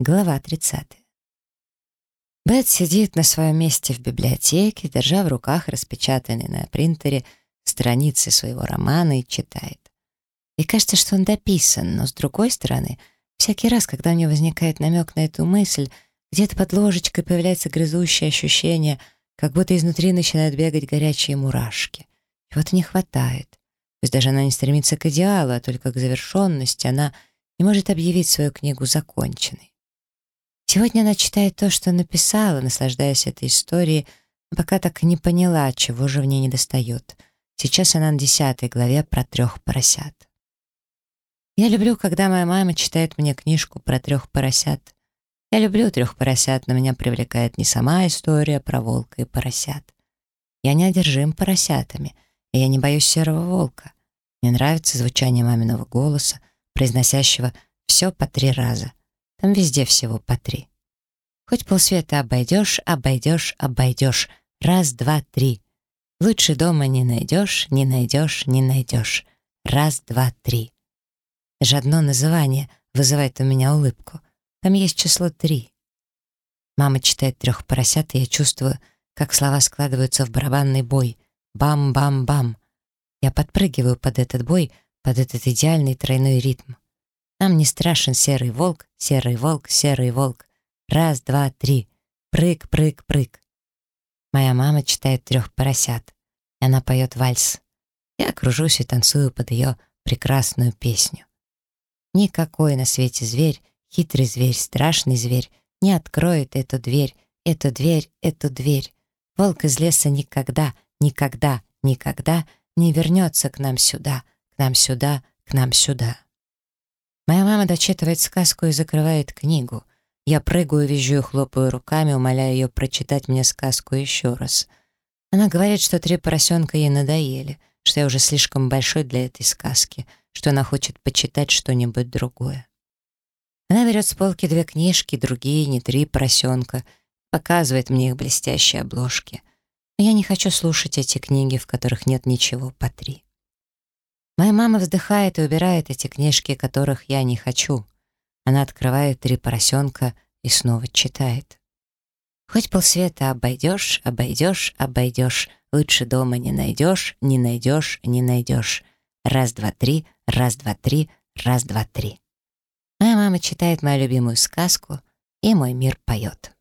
Глава 30. Бет сидит на своем месте в библиотеке, держа в руках распечатанные на принтере страницы своего романа и читает. И кажется, что он дописан, но с другой стороны, всякий раз, когда у нее возникает намек на эту мысль, где-то под ложечкой появляется грызущее ощущение, как будто изнутри начинают бегать горячие мурашки. Чего-то не хватает. Пусть даже она не стремится к идеалу, а только к завершенности, она не может объявить свою книгу законченной. Сегодня она читает то, что написала, наслаждаясь этой историей, но пока так не поняла, чего же в ней недостает. Сейчас она на десятой главе про трех поросят. Я люблю, когда моя мама читает мне книжку про трех поросят. Я люблю трех поросят, но меня привлекает не сама история про волка и поросят. Я не одержим поросятами, и я не боюсь серого волка. Мне нравится звучание маминого голоса, произносящего все по три раза. Там везде всего по три. Хоть полсвета обойдешь, обойдешь, обойдешь. Раз, два, три. Лучше дома не найдешь, не найдешь, не найдешь. Раз, два, три. Даже одно называние вызывает у меня улыбку. Там есть число три. Мама читает трех поросят, и я чувствую, как слова складываются в барабанный бой. Бам-бам-бам. Я подпрыгиваю под этот бой, под этот идеальный тройной ритм. Нам не страшен серый волк, серый волк, серый волк. Раз, два, три. Прыг, прыг, прыг. Моя мама читает трех поросят. И она поет вальс. Я кружусь и танцую под ее прекрасную песню. Никакой на свете зверь, хитрый зверь, страшный зверь, не откроет эту дверь, эту дверь, эту дверь. Волк из леса никогда, никогда, никогда не вернется к нам сюда, к нам сюда, к нам сюда. Моя мама дочитывает сказку и закрывает книгу. Я прыгаю, визжу и хлопаю руками, умоляя ее прочитать мне сказку еще раз. Она говорит, что три поросенка ей надоели, что я уже слишком большой для этой сказки, что она хочет почитать что-нибудь другое. Она берет с полки две книжки, другие, не три поросенка, показывает мне их блестящие обложки. Но я не хочу слушать эти книги, в которых нет ничего по три. Моя мама вздыхает и убирает эти книжки, которых я не хочу. Она открывает три поросенка и снова читает. Хоть полсвета обойдешь, обойдешь, обойдешь, лучше дома не найдешь, не найдешь, не найдешь. Раз, два, три, раз, два, три, раз, два, три. Моя мама читает мою любимую сказку, и мой мир поет.